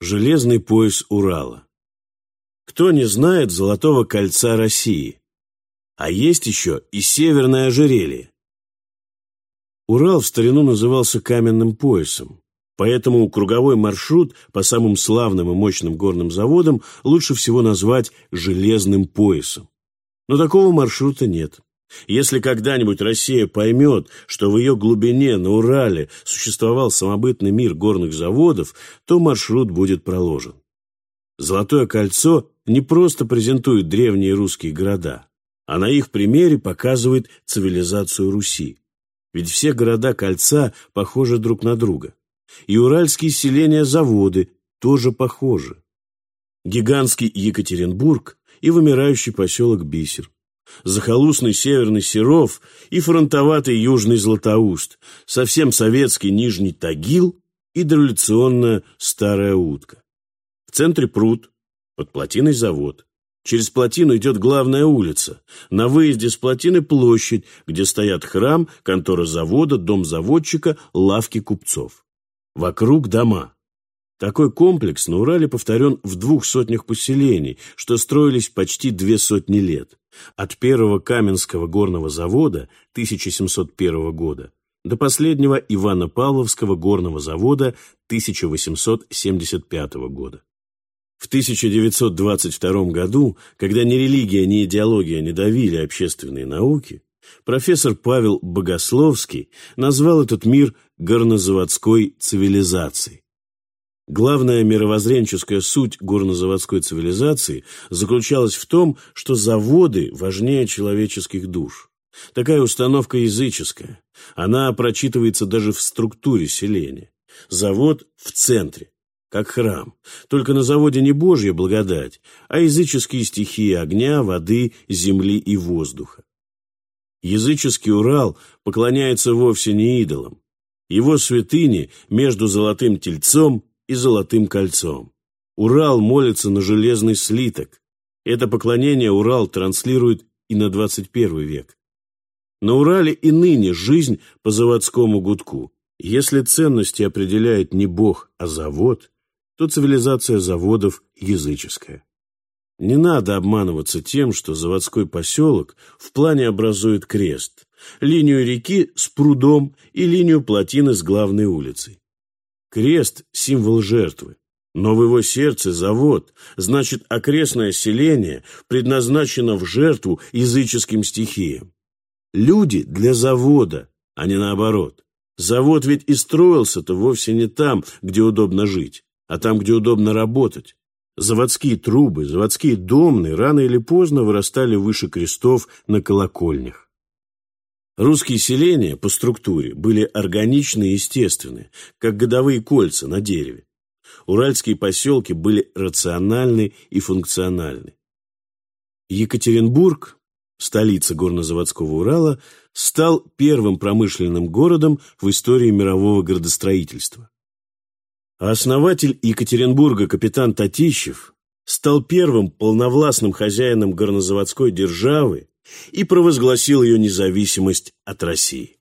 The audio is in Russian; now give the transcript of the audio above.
Железный пояс Урала. Кто не знает Золотого кольца России? А есть еще и Северное ожерелье. Урал в старину назывался каменным поясом, поэтому круговой маршрут по самым славным и мощным горным заводам лучше всего назвать железным поясом. Но такого маршрута нет. Если когда-нибудь Россия поймет, что в ее глубине на Урале существовал самобытный мир горных заводов, то маршрут будет проложен. Золотое кольцо не просто презентует древние русские города, а на их примере показывает цивилизацию Руси. Ведь все города кольца похожи друг на друга. И уральские селения-заводы тоже похожи. Гигантский Екатеринбург и вымирающий поселок Бисер. Захолустный северный Серов и фронтоватый южный Златоуст, совсем советский Нижний Тагил и дореволюционная Старая Утка. В центре пруд, под плотиной завод. Через плотину идет главная улица. На выезде с плотины площадь, где стоят храм, контора завода, дом заводчика, лавки купцов. Вокруг дома. Такой комплекс на Урале повторен в двух сотнях поселений, что строились почти две сотни лет. От первого Каменского горного завода 1701 года до последнего Ивано-Павловского горного завода 1875 года. В 1922 году, когда ни религия, ни идеология не давили общественные науки, профессор Павел Богословский назвал этот мир горнозаводской цивилизацией. Главная мировоззренческая суть горнозаводской цивилизации заключалась в том, что заводы важнее человеческих душ. Такая установка языческая. Она прочитывается даже в структуре селения. Завод в центре как храм. Только на заводе не Божья благодать, а языческие стихии огня, воды, земли и воздуха. Языческий Урал поклоняется вовсе не идолам. Его святыни между золотым тельцом и золотым кольцом. Урал молится на железный слиток. Это поклонение Урал транслирует и на 21 век. На Урале и ныне жизнь по заводскому гудку. Если ценности определяет не Бог, а завод, то цивилизация заводов языческая. Не надо обманываться тем, что заводской поселок в плане образует крест, линию реки с прудом и линию плотины с главной улицей. Крест – символ жертвы, но в его сердце завод, значит, окрестное селение предназначено в жертву языческим стихиям. Люди для завода, а не наоборот. Завод ведь и строился-то вовсе не там, где удобно жить, а там, где удобно работать. Заводские трубы, заводские домны рано или поздно вырастали выше крестов на колокольнях. Русские селения по структуре были органичны и естественны, как годовые кольца на дереве. Уральские поселки были рациональны и функциональны. Екатеринбург, столица горнозаводского Урала, стал первым промышленным городом в истории мирового градостроительства. А основатель Екатеринбурга капитан Татищев стал первым полновластным хозяином горнозаводской державы и провозгласил ее независимость от России.